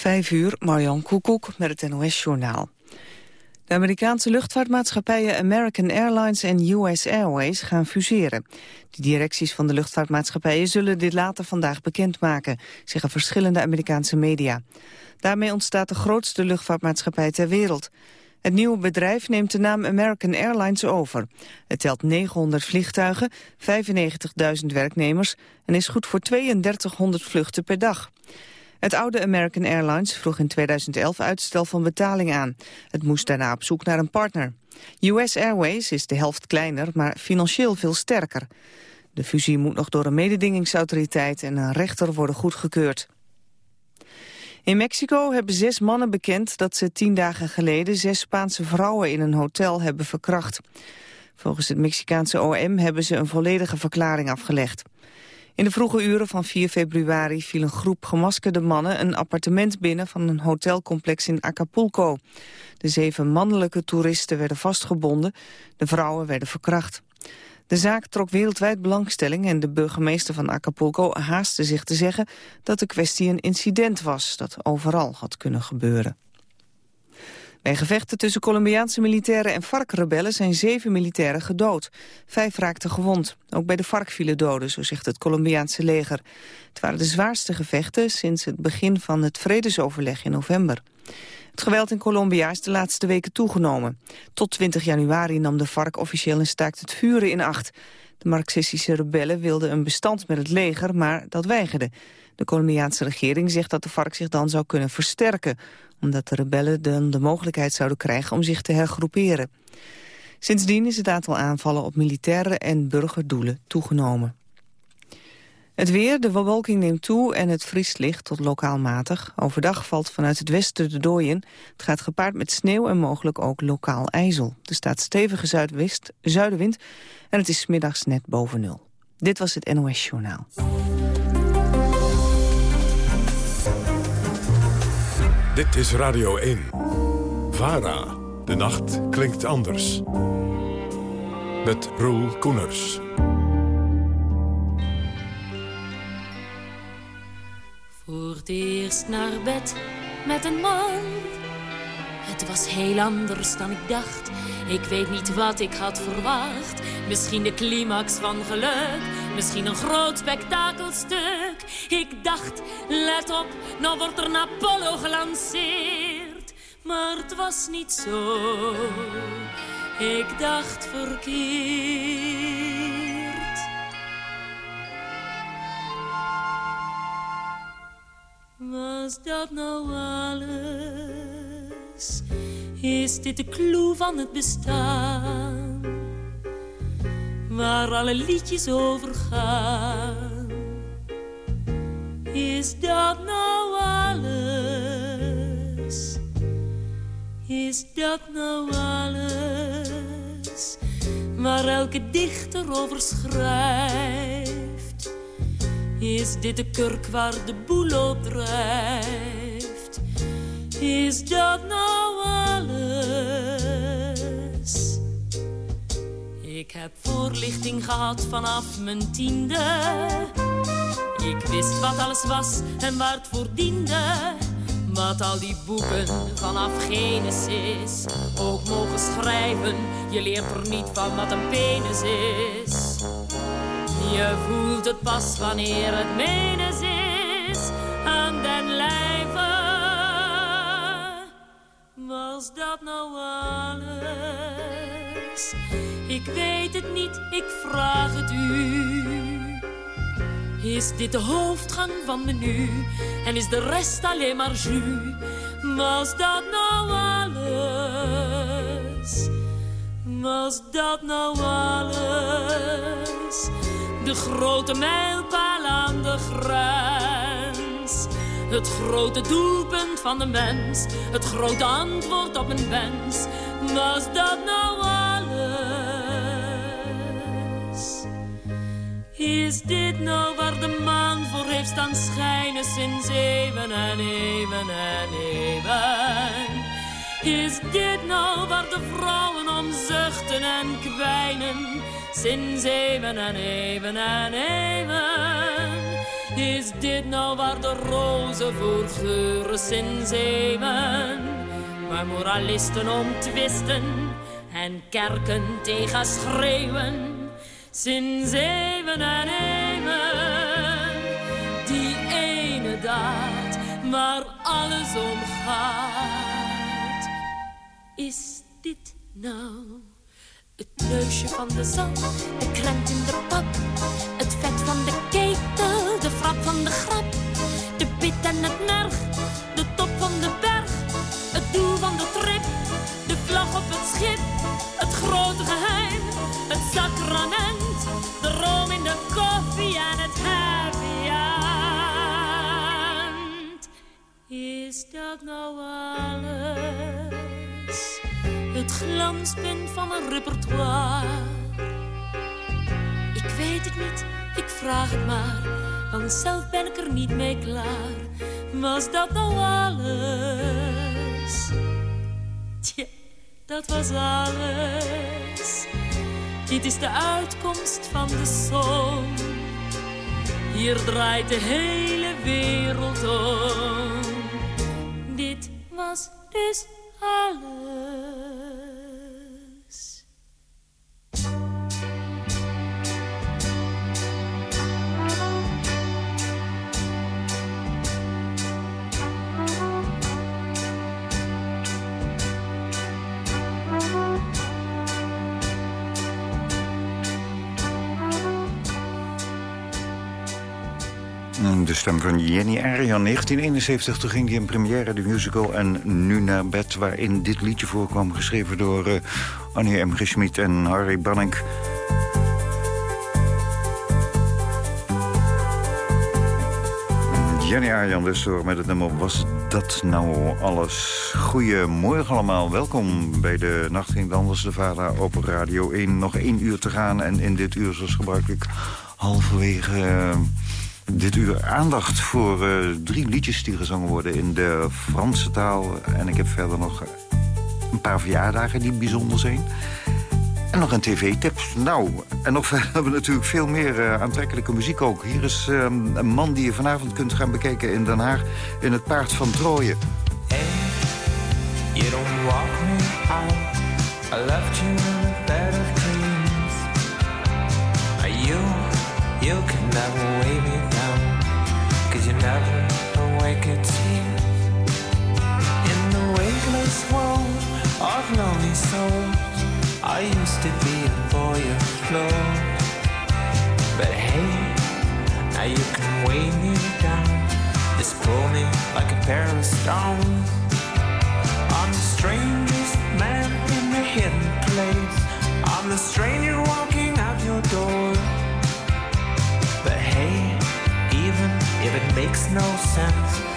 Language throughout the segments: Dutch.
Vijf uur, Marjan Koekoek met het NOS-journaal. De Amerikaanse luchtvaartmaatschappijen American Airlines en US Airways gaan fuseren. De directies van de luchtvaartmaatschappijen zullen dit later vandaag bekendmaken, zeggen verschillende Amerikaanse media. Daarmee ontstaat de grootste luchtvaartmaatschappij ter wereld. Het nieuwe bedrijf neemt de naam American Airlines over. Het telt 900 vliegtuigen, 95.000 werknemers en is goed voor 3200 vluchten per dag. Het oude American Airlines vroeg in 2011 uitstel van betaling aan. Het moest daarna op zoek naar een partner. US Airways is de helft kleiner, maar financieel veel sterker. De fusie moet nog door een mededingingsautoriteit en een rechter worden goedgekeurd. In Mexico hebben zes mannen bekend dat ze tien dagen geleden zes Spaanse vrouwen in een hotel hebben verkracht. Volgens het Mexicaanse OM hebben ze een volledige verklaring afgelegd. In de vroege uren van 4 februari viel een groep gemaskerde mannen een appartement binnen van een hotelcomplex in Acapulco. De zeven mannelijke toeristen werden vastgebonden, de vrouwen werden verkracht. De zaak trok wereldwijd belangstelling en de burgemeester van Acapulco haastte zich te zeggen dat de kwestie een incident was dat overal had kunnen gebeuren. Bij gevechten tussen Colombiaanse militairen en FARC-rebellen zijn zeven militairen gedood. Vijf raakten gewond. Ook bij de FARC vielen doden, zo zegt het Colombiaanse leger. Het waren de zwaarste gevechten sinds het begin van het vredesoverleg in november. Het geweld in Colombia is de laatste weken toegenomen. Tot 20 januari nam de FARC officieel een staakt het vuren in acht. De marxistische rebellen wilden een bestand met het leger, maar dat weigerde. De Colombiaanse regering zegt dat de FARC zich dan zou kunnen versterken omdat de rebellen dan de mogelijkheid zouden krijgen om zich te hergroeperen. Sindsdien is het aantal aanvallen op militaire en burgerdoelen toegenomen. Het weer, de bewolking neemt toe en het vriest licht tot lokaal matig. Overdag valt vanuit het westen de dooien. Het gaat gepaard met sneeuw en mogelijk ook lokaal ijzel. Er staat stevige zuidwest, zuidenwind en het is middags net boven nul. Dit was het NOS Journaal. Dit is Radio 1. VARA. De nacht klinkt anders. Met Roel Koeners. Voor het eerst naar bed met een man. Het was heel anders dan ik dacht. Ik weet niet wat ik had verwacht. Misschien de climax van geluk. Misschien een groot spektakelstuk. Ik dacht, let op, nou wordt er een Apollo gelanceerd. Maar het was niet zo. Ik dacht verkeerd. Was dat nou alles? Is dit de clue van het bestaan? Waar alle liedjes over gaan. Is dat nou alles? Is dat nou alles? Waar elke dichter over schrijft. Is dit de kurk waar de boel op drijft? Is dat nou alles? Ik heb voorlichting gehad vanaf mijn tiende. Ik wist wat alles was en waar het voor diende. Wat al die boeken vanaf Genesis ook mogen schrijven. Je leert er niet van wat een penis is. Je voelt het pas wanneer het menens is aan den lijve. Was dat nou alles? Ik weet het niet, ik vraag het u. Is dit de hoofdgang van de nu? En is de rest alleen maar jus? Was dat nou alles? Was dat nou alles? De grote mijlpaal aan de grens. Het grote doelpunt van de mens. Het grote antwoord op een wens. Was dat nou alles? Is dit nou waar de maan voor heeft staan schijnen sinds eeuwen en eeuwen en eeuwen? Is dit nou waar de vrouwen om zuchten en kwijnen sinds eeuwen en eeuwen en eeuwen? Is dit nou waar de rozen voor geuren sin zeven? Waar moralisten om twisten en kerken tegen schreeuwen. Sin zeven en eeuwen, die ene daad waar alles om gaat. Is dit nou het neusje van de zand, de krent in de pap, van de grap, de pit en het merg, de top van de berg, het doel van de trip, de vlag op het schip, het grote geheim, het sacrament, de room in de koffie en het happy. Is dat nou alles? Het glanspunt van een repertoire. Ik weet het niet, ik vraag het maar, want zelf ben ik er niet mee klaar. Was dat nou alles? Tja, dat was alles. Dit is de uitkomst van de zon. Hier draait de hele wereld om. Dit was dus alles. De stem van Jenny Arian, 1971. Toen ging hij in première, de musical En Nu naar bed... waarin dit liedje voorkwam, geschreven door uh, Annie M. G. Schmid en Harry Banning. Jenny Arjan dus door met het nummer Was dat nou alles? Goedemorgen allemaal, welkom bij de Nacht Ging Anders, de Vader op Radio 1. Nog één uur te gaan en in dit uur zoals gebruikelijk halverwege... Uh, dit uur aandacht voor uh, drie liedjes die gezongen worden in de Franse taal. En ik heb verder nog een paar verjaardagen die bijzonder zijn. En nog een tv-tip. Nou, en nog verder hebben we natuurlijk veel meer uh, aantrekkelijke muziek ook. Hier is uh, een man die je vanavond kunt gaan bekijken in Den Haag... in het Paard van Trooien. Hey, you don't walk me out. I left you in a bed you, you can never me of lonely souls. I used to be a boy afloat But hey, now you can weigh me down. Just pull me like a pair of stones. I'm the strangest man in a hidden place. I'm the stranger walking out your door. But hey, even if it makes no sense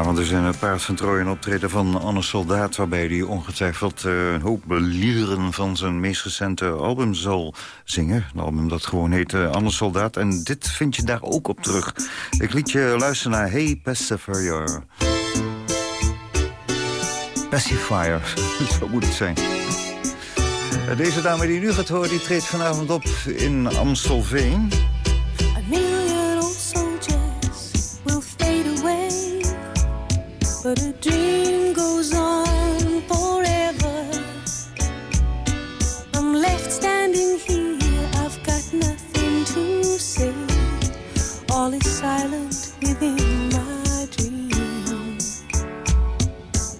Vanavond is in het Paard van Troje optreden van Anne Soldaat... waarbij hij ongetwijfeld uh, een hoop lieren van zijn meest recente album zal zingen. Een album dat gewoon heet uh, Anne Soldaat. En dit vind je daar ook op terug. Ik liet je luisteren naar Hey Pacifier. Pacifier, zo moet het zijn. Deze dame die nu gaat horen, die treedt vanavond op in Amstelveen. But a dream goes on forever. I'm left standing here, I've got nothing to say. All is silent within my dream.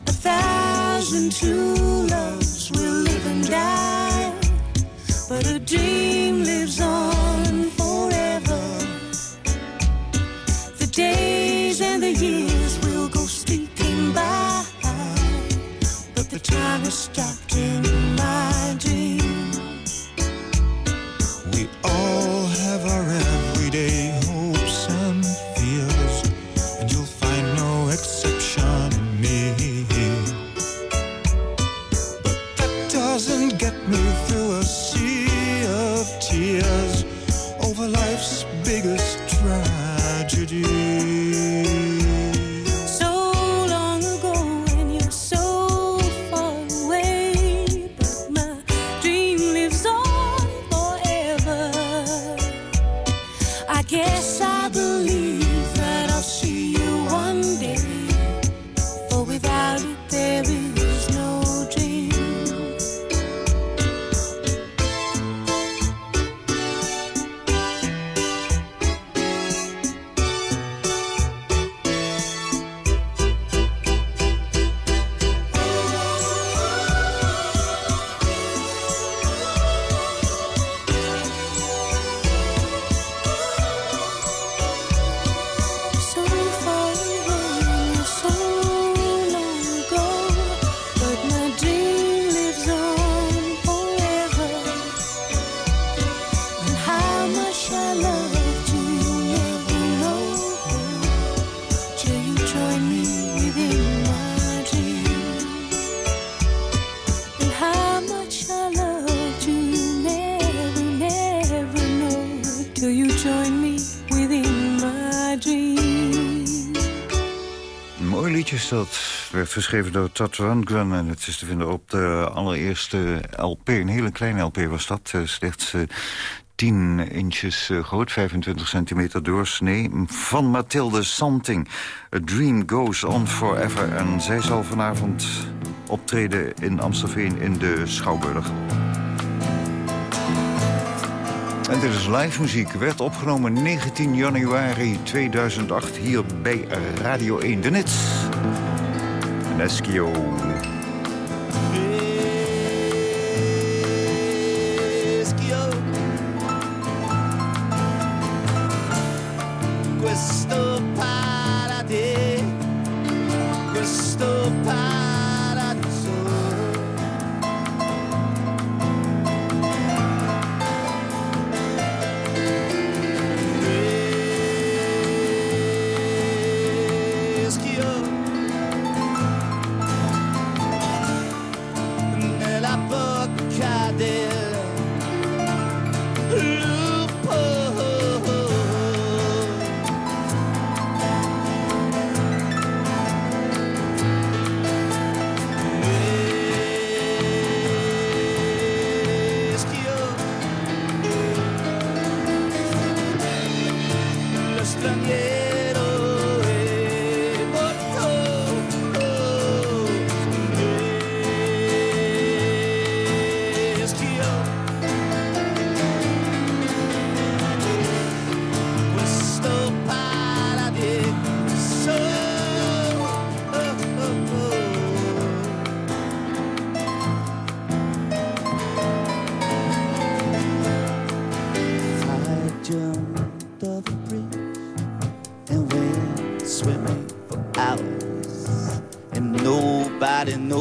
A thousand true doctor. Geschreven door Todd Rundgren en het is te vinden op de allereerste LP. Een hele kleine LP was dat, eh, slechts eh, 10 inches eh, groot, 25 centimeter doorsnee. Van Mathilde Santing. A Dream Goes On Forever. En zij zal vanavond optreden in Amstelveen in de Schouwburg. En dit is live muziek. Werd opgenomen 19 januari 2008 hier bij Radio 1 de Nits. Een Eskio.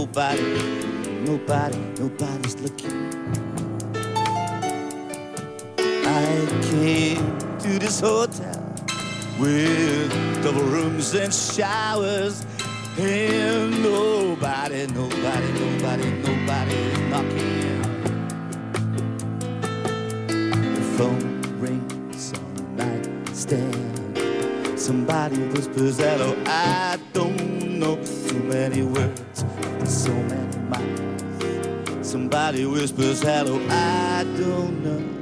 Nobody, nobody, nobody, nobody's looking. I came to this hotel with double rooms and showers. And nobody, nobody, nobody, nobody knocking. The phone rings on the nightstand. Somebody whispers hello, I words, so many miles. Somebody whispers hello, I don't know.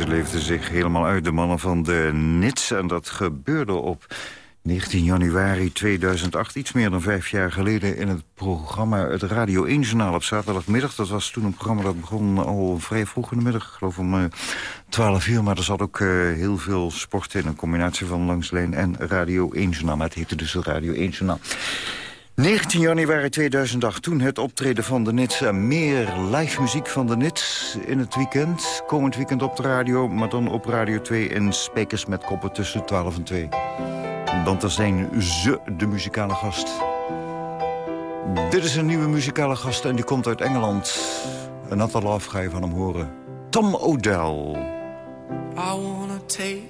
Ze leefden zich helemaal uit, de mannen van de Nits. En dat gebeurde op 19 januari 2008, iets meer dan vijf jaar geleden... in het programma het Radio 1-journaal op zaterdagmiddag. Dat was toen een programma dat begon al vrij vroeg in de middag. Ik geloof om eh, 12 uur, maar er zat ook eh, heel veel sport in. Een combinatie van Langslijn en Radio 1-journaal. Maar het heette dus het Radio 1-journaal. 19 januari 2008, toen het optreden van de Nits. en Meer live muziek van de Nits in het weekend. Komend weekend op de radio, maar dan op Radio 2 in Spekers met koppen tussen 12 en 2. Want er zijn ze de muzikale gast. Dit is een nieuwe muzikale gast en die komt uit Engeland. Een aantal love ga je van hem horen. Tom O'Dell. I wanna take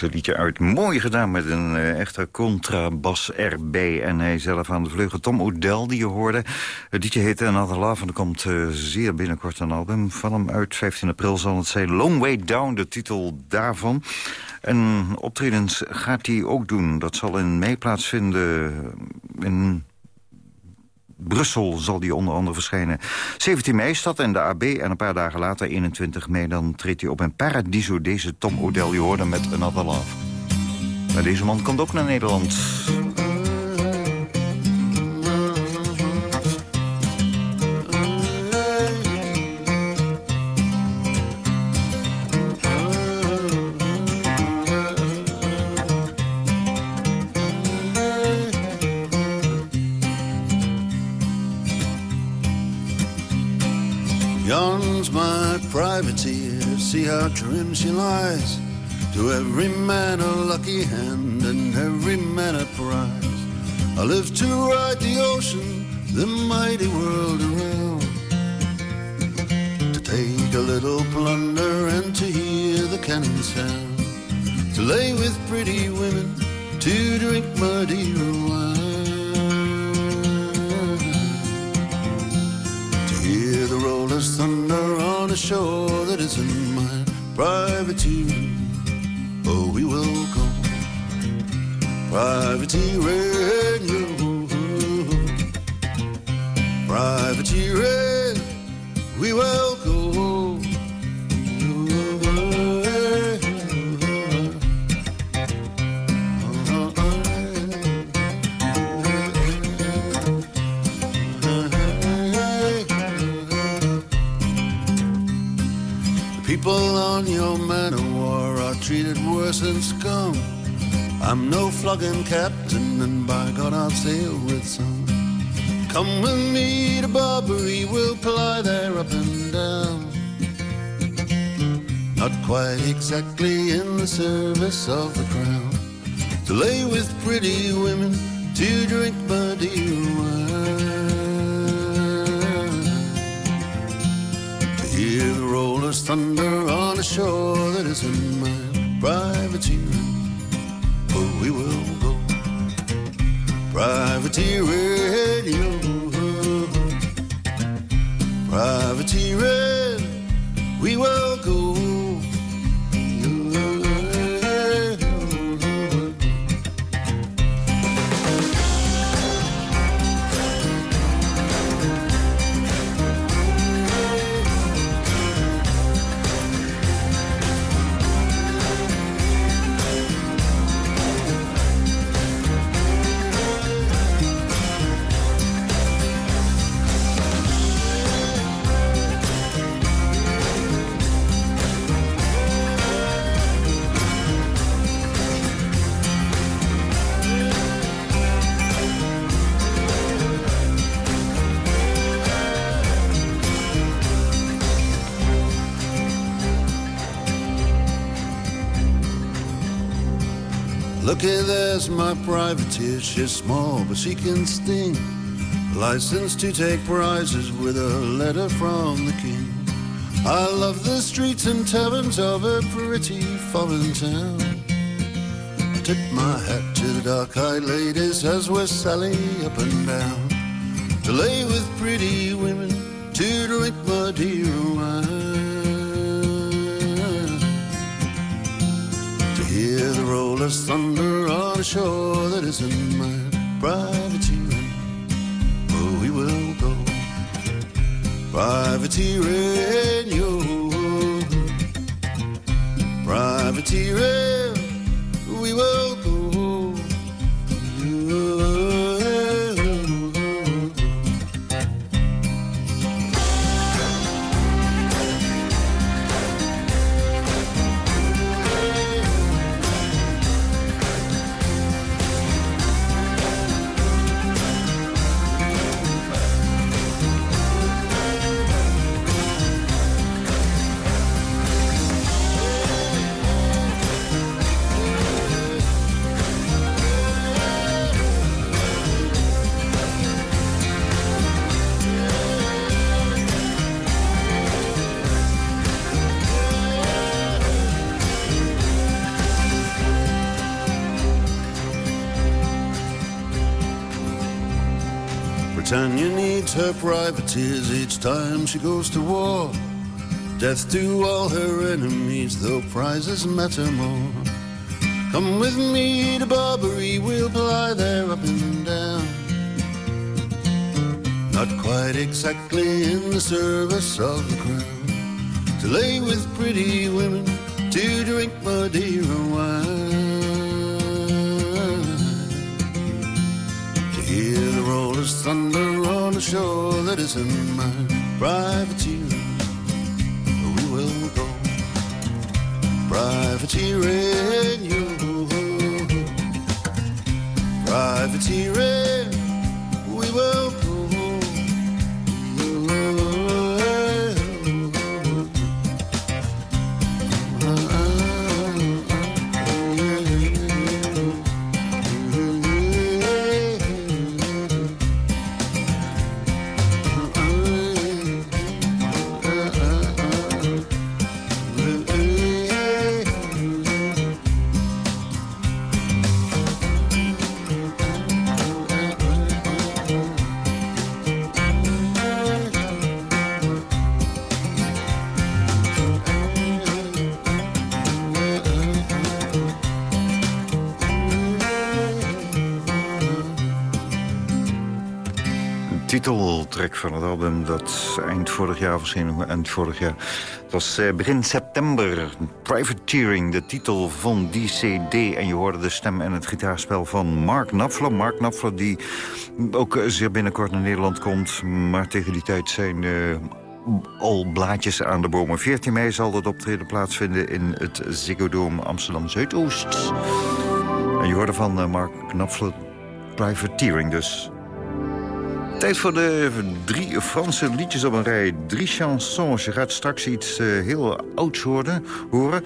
Liedje uit. Mooi gedaan met een echte contrabas erbij. En hij zelf aan de vleugel. Tom O'Dell die je hoorde. Het liedje heet Another Love. En er komt uh, zeer binnenkort een album van hem uit. 15 april zal het zijn. Long Way Down, de titel daarvan. En optredens gaat hij ook doen. Dat zal in mei plaatsvinden in Brussel zal die onder andere verschijnen. 17 mei staat in de AB en een paar dagen later, 21 mei... dan treedt hij op in Paradiso, deze Tom O'Dell. Je hoorde met Another Love. Maar deze man komt ook naar Nederland. How trim she lies. To every man a lucky hand and every man a prize. I live to ride the ocean, the mighty world around. To take a little plunder and to hear the cannon sound. To lay with pretty women, to drink Madeira wine. To hear the rollers thunder on a shore that isn't. Privateer, oh, we will go. Privateering, Privateering, we will people on your man of war are treated worse than scum. I'm no flogging captain, and by God I'll sail with some. Come with me to Barbary, we'll ply there up and down. Not quite exactly in the service of the crown. To lay with pretty women, to drink Madeira wine. The rollers thunder on a shore that isn't mine. Privateering, oh, we will go. Privateering, yo. Privateering, we will go. There's my privateer. She's small, but she can sting. Licensed to take prizes with a letter from the king. I love the streets and taverns of a pretty foreign town. I tip my hat to the dark-eyed ladies as we're sailing up and down. To lay with pretty women, to drink my dear wine. To hear the roll of thunder on a shore that isn't mine. Privateering, oh, we will go. Privateering, yo. Privateering, her privateers each time she goes to war. Death to all her enemies, though prizes matter more. Come with me to Barbary, we'll ply there up and down. Not quite exactly in the service of the crown. To lay with pretty women, to drink Madeira wine. To hear the rollers thunder a shore that is in my Privateering, we will go. Privateering, you. Privateering, titeltrack van het album dat eind vorig jaar verscheen. Eind vorig jaar. Het was eh, begin september. Privateering, de titel van die cd. En je hoorde de stem en het gitaarspel van Mark Knopfler. Mark Knopfler die ook eh, zeer binnenkort naar Nederland komt. Maar tegen die tijd zijn... Uh, al blaadjes aan de bomen. 14 mei zal dat optreden plaatsvinden in het Ziggo Dome Amsterdam Zuidoost. En je hoorde van Mark Knopfler Privateering dus. Tijd voor de drie Franse liedjes op een rij. Drie chansons. Je gaat straks iets uh, heel ouds horen. horen.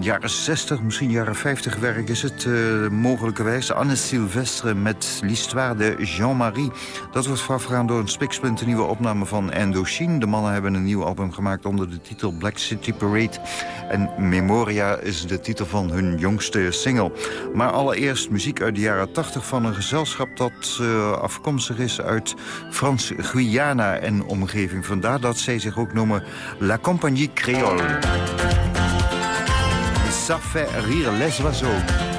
Jaren 60, misschien jaren 50 werk is het uh, mogelijkerwijs. Anne Sylvestre met L'Histoire de Jean-Marie. Dat wordt voorafgegaan door een spiksplinter nieuwe opname van Indochine. De mannen hebben een nieuw album gemaakt onder de titel Black City Parade. En Memoria is de titel van hun jongste single. Maar allereerst muziek uit de jaren 80 van een gezelschap... dat uh, afkomstig is uit Frans-Guyana en omgeving. Vandaar dat zij zich ook noemen La Compagnie Créole. Ça fait rire les oiseaux.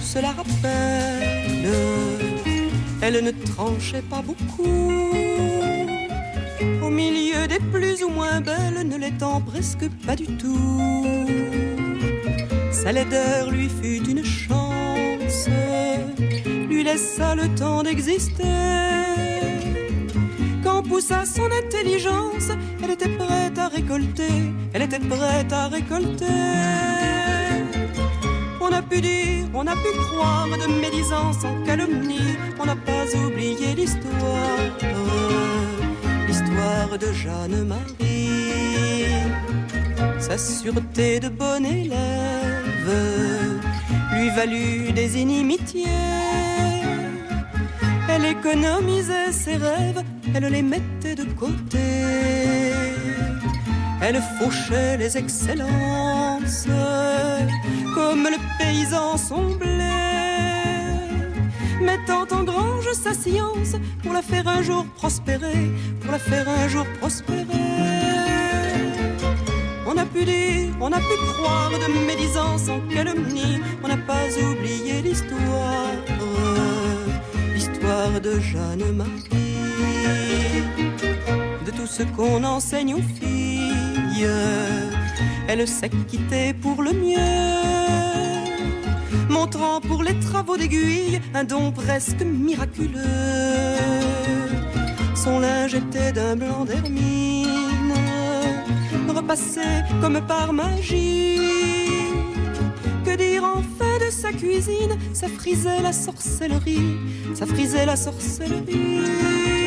Se la rappellent. Elle ne tranchait pas beaucoup. Au milieu des plus ou moins belles, ne l'étant presque pas du tout. Sa laideur lui fut une chance, lui laissa le temps d'exister. Quand poussa son intelligence, elle était prête à récolter, elle était prête à récolter. On a pu dire, on a pu croire de médisance en calomnie. On n'a pas oublié l'histoire, l'histoire de Jeanne-Marie. Sa sûreté de bon élève lui valut des inimitiés. Elle économisait ses rêves, elle les mettait de côté. Elle fauchait les excellences comme le paysan son blé, mettant en grange sa science pour la faire un jour prospérer, pour la faire un jour prospérer. On a pu dire, on a pu croire de médisance en calomnie, on n'a pas oublié l'histoire, l'histoire de Jeanne-Marie, de tout ce qu'on enseigne aux filles. Elle s'est quittée pour le mieux, montrant pour les travaux d'aiguille un don presque miraculeux. Son linge était d'un blanc d'hermine, repassé comme par magie. Que dire enfin de sa cuisine? Ça frisait la sorcellerie, ça frisait la sorcellerie.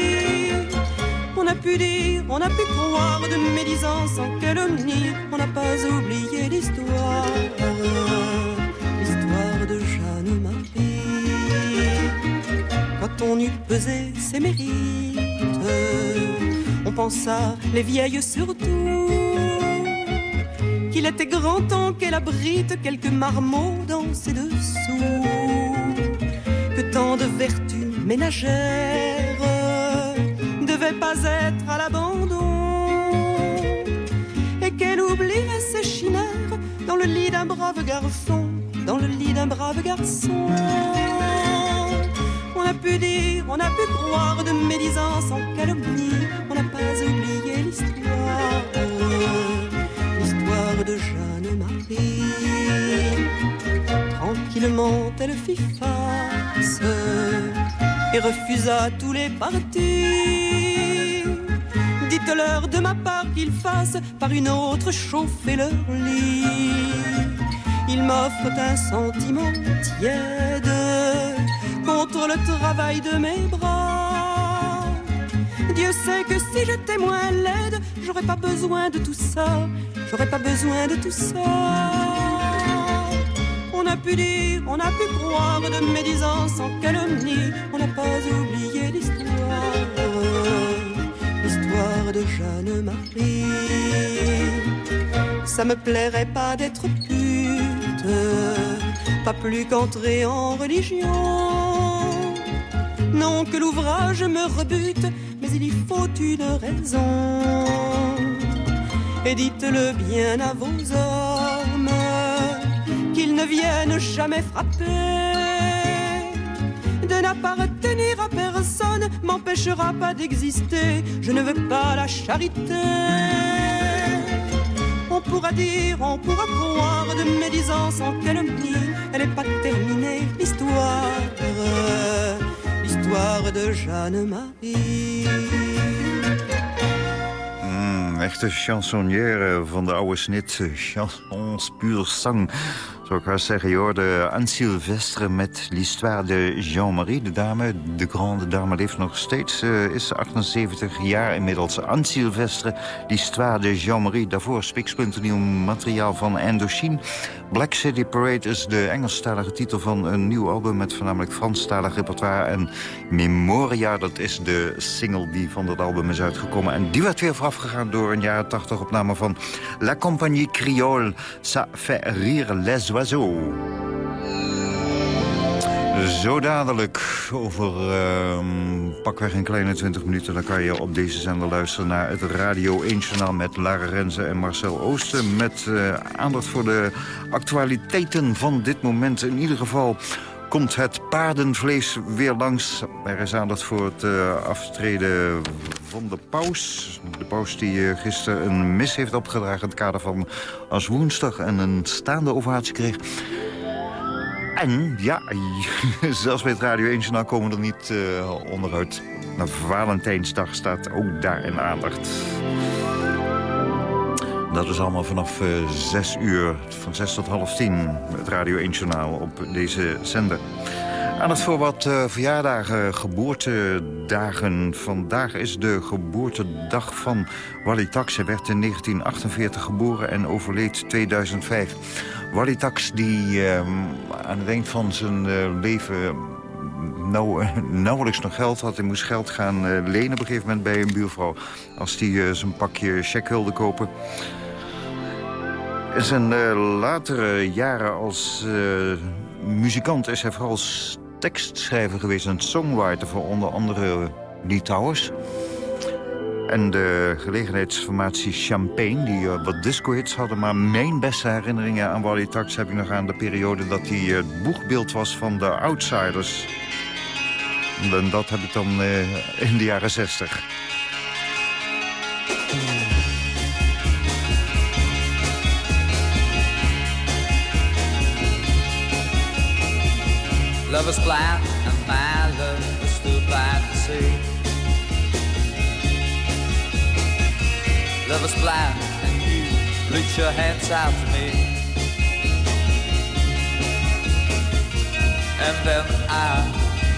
On a pu dire, on a pu croire de médisance en calomnie, on n'a pas oublié l'histoire, l'histoire de Jeanne-Marie. Quand on eut pesé ses mérites, on pensa, les vieilles surtout, qu'il était grand temps qu'elle abrite quelques marmots dans ses dessous, que tant de vertus ménagères pas être à l'abandon et qu'elle oublierait ses chimères dans le lit d'un brave garçon, dans le lit d'un brave garçon. On a pu dire, on a pu croire de médisance en calomnie, on n'a pas oublié l'histoire, l'histoire de Jeanne-Marie. Tranquillement, elle fit face et refusa tous les partis. Dites-leur de ma part qu'ils fassent par une autre chauffer leur lit. Ils m'offrent un sentiment tiède contre le travail de mes bras. Dieu sait que si j'étais moins laide, j'aurais pas besoin de tout ça. J'aurais pas besoin de tout ça. On a pu dire, on a pu croire de médisance en calomnie, on n'a pas oublié l'histoire, de Jeanne-Marie. Ça me plairait pas d'être pute, pas plus qu'entrer en religion. Non, que l'ouvrage me rebute, mais il y faut une raison. Et dites-le bien à vos hommes qu'ils ne viennent jamais frapper de n'appartenir à personne m'empêchera pas d'exister. Je ne veux pas la charité. On pourra dire, on pourra croire de médisance en calomnie. Elle n'est pas terminée, l'histoire. L'histoire de Jeanne-Marie. Mm, echte chansonnière van de oude snit. eh, Chansons pur sang. Zou ik haast zeggen, je hoorde Anne Sylvestre met l'histoire de Jean-Marie. De dame, de grande dame, leeft nog steeds. eh, is 78 jaar inmiddels. Anne Sylvestre, l'histoire de Jean-Marie. Daarvoor spiksplinternieuw materiaal van Indochine. Black City Parade is de Engelstalige titel van een nieuw album... met voornamelijk Franstalig repertoire. En Memoria, dat is de single die van dat album is uitgekomen. En die werd weer voorafgegaan door een jaren 80 opname van La Compagnie Creole. Ça fait rire les oiseaux. Zo dadelijk, over ehm, pakweg een kleine 20 minuten... dan kan je op deze zender luisteren naar het Radio 1-journaal... met Lara Renze en Marcel Oosten. Met eh, aandacht voor de actualiteiten van dit moment. In ieder geval komt het paardenvlees weer langs. Er is aandacht voor het eh, aftreden van de paus. De paus die eh, gisteren een mis heeft opgedragen... in het kader van als woensdag en een staande ovatie kreeg... En ja, zelfs bij het Radio 1 Journaal komen we er niet eh, onderuit. Nou, Valentijnsdag staat ook daar in aandacht. Dat is allemaal vanaf eh 6 uur, van 6 tot half 10, het Radio 1 Journaal op deze zender. Aandacht voor wat eh, verjaardagen, geboortedagen. Vandaag is de geboortedag van Wally Tax. Hij werd in 1948 geboren en overleed 2005. Wally Tax, die eh, aan het eind van zijn eh, leven nou, nauwelijks nog geld had. Hij moest geld gaan lenen op een gegeven moment bij een buurvrouw. Als hij zijn pakje check wilde kopen. In zijn eh, latere jaren als eh, muzikant is hij vooral tekstschrijver geweest... en songwriter voor onder andere Lee Towers. En de gelegenheidsformatie Champagne, die eh, wat disco-hits hadden. Maar mijn beste herinneringen aan Wally Tax heb ik nog aan de periode... dat hij het boegbeeld was van de Outsiders. En dat heb ik dan in de jaren zestig. Love is blind and my love is too blind to see. Love is blind and you reach your hands out to me. And then I,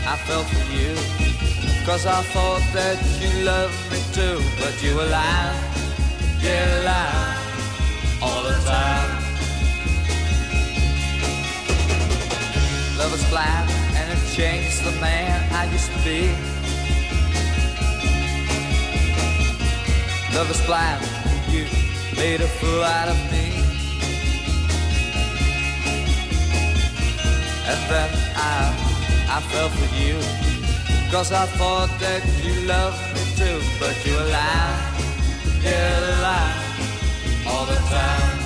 I fell for you. Cause I thought that you loved me too. But you were lying, yeah, lying all the time. Love is blind and it changed the man I used to be. Love is blind, and you made a fool out of me. And then I, I fell for you. Cause I thought that you loved me too. But you were lying, yeah, lying all the time.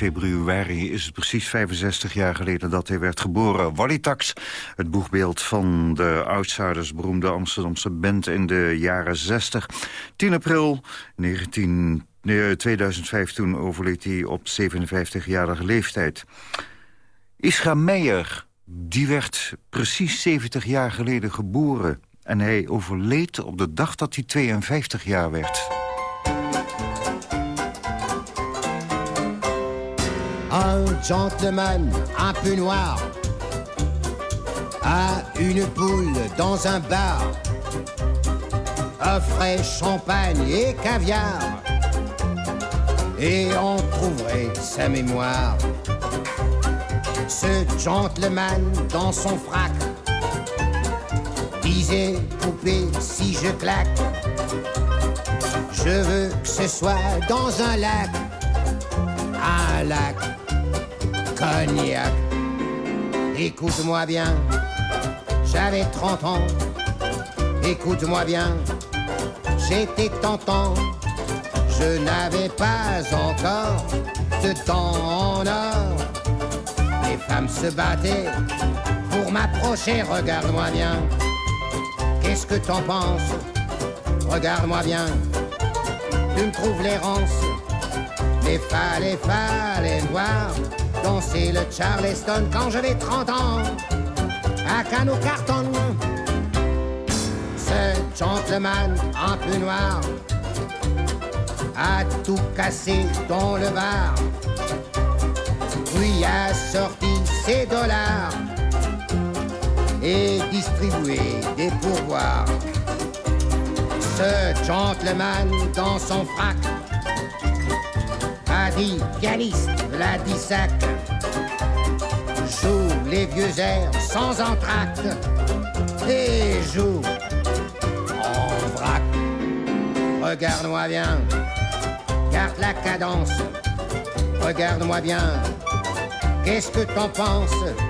Februari is het precies 65 jaar geleden dat hij werd geboren. Wally Tax, het boegbeeld van de Outsiders, beroemde Amsterdamse band in de jaren 60. 10 april 19, nee, 2005, toen overleed hij op 57-jarige leeftijd. Isra Meijer, die werd precies 70 jaar geleden geboren. En hij overleed op de dag dat hij 52 jaar werd. Un gentleman un peu noir a une poule dans un bar, offrait champagne et caviar, et on trouverait sa mémoire. Ce gentleman dans son frac disait poupée si je claque, je veux que ce soit dans un lac, un lac cognac. Écoute-moi bien, j'avais 30 ans. Écoute-moi bien, j'étais tentant. Je n'avais pas encore de temps en or. Les femmes se battaient pour m'approcher. Regarde-moi bien, qu'est-ce que t'en penses? Regarde-moi bien, tu me trouves l'errance. Mais fallait, fallait me voir danser le Charleston quand j'avais 30 ans à Cano Carton. Ce gentleman un peu noir a tout cassé dans le bar, puis a sorti ses dollars et distribué des pourboires. Ce gentleman dans son frac pianiste, la dissac. Joue les vieux airs sans entracte et joue en vrac. Regarde-moi bien, garde la cadence. Regarde-moi bien, qu'est-ce que t'en penses?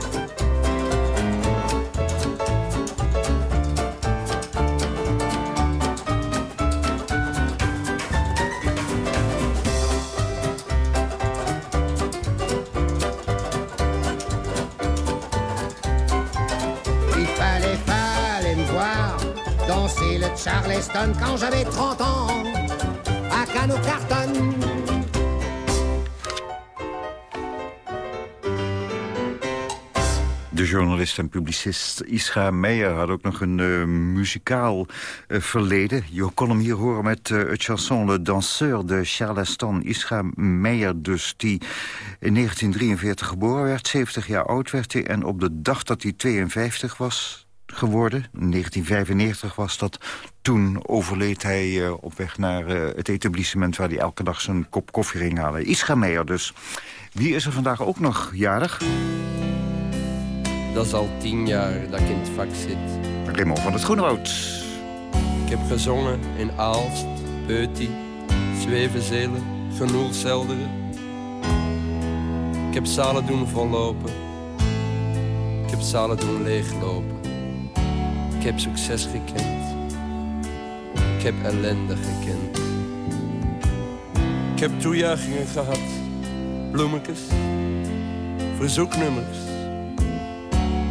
Charleston quand j'avais 30 ans à Cano. De journalist en publicist Isra Meijer had ook nog een eh, muzikaal eh, verleden. Je kon hem hier horen met eh, het chanson Le Danseur de Charleston. Isra Meijer dus, die in 1943 geboren werd, 70 jaar oud werd hij... en op de dag dat hij 52 was geworden, in 1995 was dat... toen overleed hij eh, op weg naar eh, het etablissement... waar hij elke dag zijn kop koffie ging halen. Isra Meijer dus. Wie is er vandaag ook nog jarig? Dat is al tien jaar dat ik in het vak zit. Raymond van het Groenwoud. Ik heb gezongen in Aalst, Peutie, Zwevenzelen, Genoelselderen. Ik heb zalen doen vollopen. Ik heb zalen doen leeglopen. Ik heb succes gekend. Ik heb ellende gekend. Ik heb toejuichingen gehad. Bloemetjes. Verzoeknummers.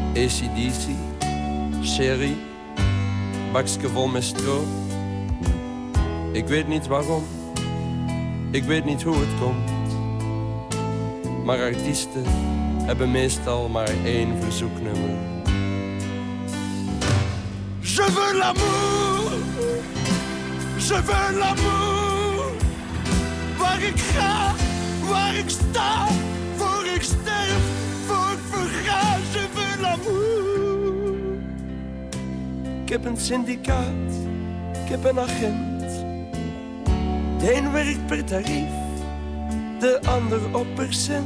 ACDC, Sherry, bakje vol met stro. Ik weet niet waarom, ik weet niet hoe het komt. Maar artiesten hebben meestal maar één verzoeknummer. Je veux l'amour, je veux l'amour. Waar ik ga, waar ik sta, voor ik sterf, voor ik verga. Je veux l'amour, Ik heb een syndicaat, ik heb een agent. De een werkt per tarief, de ander op percent.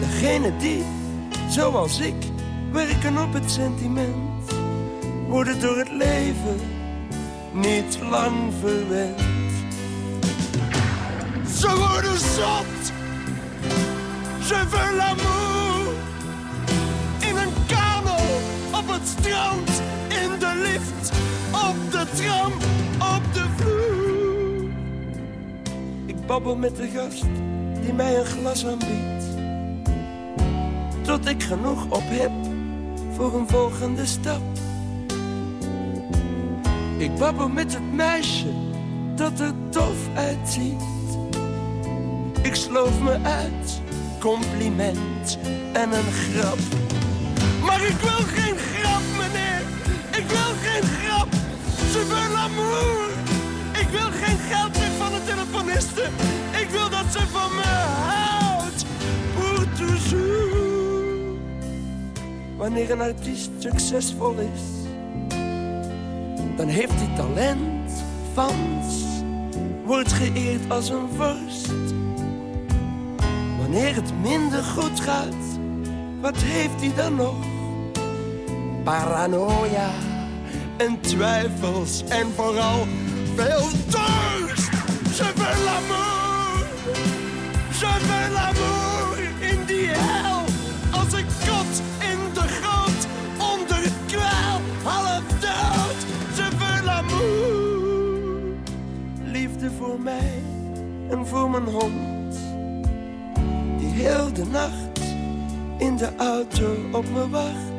Degene die, zoals ik, werken op het sentiment, worden door het leven niet lang verwend. Ze worden zot, ze veulent l'amour. In een kano, op het strand, in de lift, op de tram, op de vloer. Ik babbel met de gast die mij een glas aanbiedt. Tot ik genoeg op heb voor een volgende stap. Ik babbel met het meisje dat er tof uitziet. Ik sloof me uit, compliment en een grap. Maar ik wil geen grap, meneer. Ik wil geen grap. Ze wil l'amour. Ik wil geen geld meer van de telefoniste. Ik wil dat ze van me houdt. Pour toujours. Wanneer een artiest succesvol is, dan heeft hij talent, fans, wordt geëerd als een vorst. Wanneer het minder goed gaat, wat heeft hij dan nog? Paranoia en twijfels en vooral veel dorst. Je veux l'amour, je veux l'amour in die hel. Voor mij en voor mijn hond. Die heel de nacht in de auto op me wacht.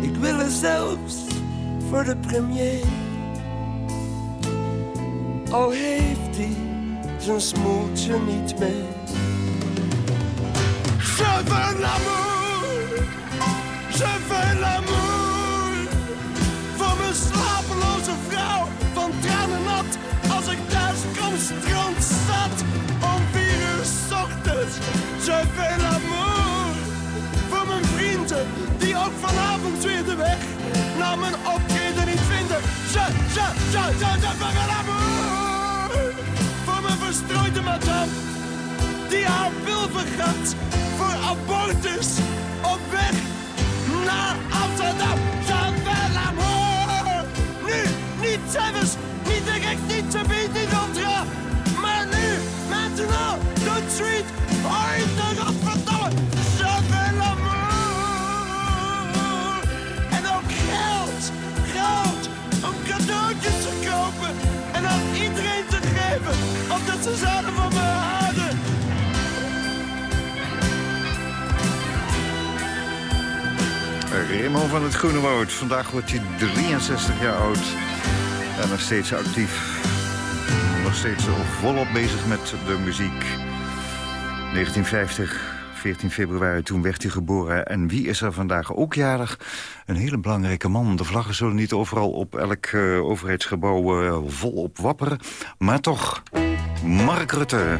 Ik wil er zelfs voor de premier. Al heeft hij zijn smoeltje niet mee. Je veux l'amour, je veux l'amour. Voor mijn slapeloze vrouw, van tranen. Als ik thuis kom, zat. Om vier uur 's ochtends, je veux l'amour. Voor mijn vrienden, die ook vanavond weer de weg naar mijn optreden niet vinden. Je, je, je, je, je l'amour. Voor mijn verstrooide madame, die haar wil vergat. Voor abortus, op weg naar Amsterdam. Zelfs, niet direct, niet te bieden, niet ultra. Maar nu, maintenant, tout de suite, ooit de godverdomme. Je veux l'amour. En ook geld, geld, om cadeautjes te kopen. En aan iedereen te geven, omdat ze zouden van me houden. Raymond van het Groene Woud. Vandaag wordt hij 63 jaar oud. En nog steeds actief. Nog steeds volop bezig met de muziek. 1950, 14 februari, toen werd hij geboren. En wie is er vandaag ook jarig? Een hele belangrijke man. De vlaggen zullen niet overal op elk eh, overheidsgebouw eh, volop wapperen. Maar toch, Mark Rutte.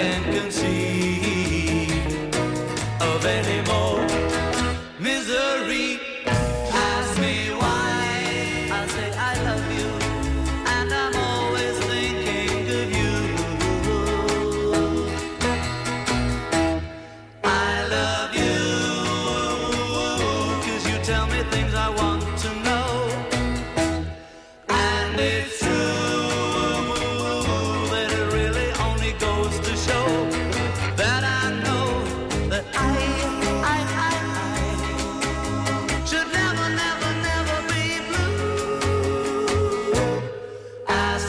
I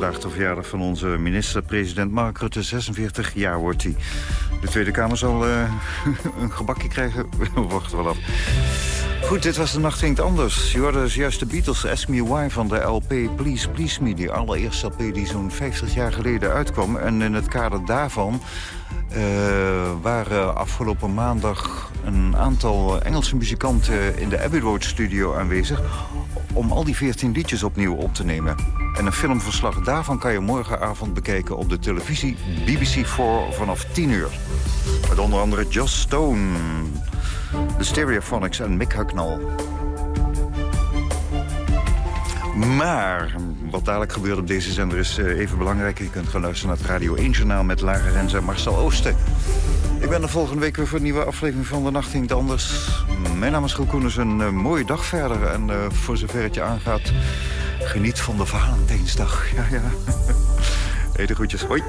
vandaag de verjaardag van onze minister-president Mark Rutte. 46 jaar wordt hij. De Tweede Kamer zal eh, een gebakje krijgen. Wachten wel af. Goed, dit was de nacht het anders. Je hoorde juist de Beatles, Ask Me Why van de LP Please Please Me. Die allereerste LP die zo'n 50 jaar geleden uitkwam. En in het kader daarvan eh, waren afgelopen maandag een aantal Engelse muzikanten in de Abbey Road studio aanwezig om al die 14 liedjes opnieuw op te nemen. En een filmverslag daarvan kan je morgenavond bekijken op de televisie BBC 4 vanaf 10 uur. Met onder andere Joss Stone, de Stereophonics en Mick Hucknall. Maar wat dadelijk gebeurt op deze zender is eh, even belangrijk. Je kunt gaan luisteren naar het Radio 1-journaal met Lara Rens en Marcel Oosten. Ik ben er volgende week weer voor een nieuwe aflevering van De Nacht Het Anders. Mijn naam is Koeners, een eh, mooie dag verder. En eh, voor zover het je aangaat, geniet van de Valentijnsdag. Ja, ja. Hey, de groetjes. Hoi.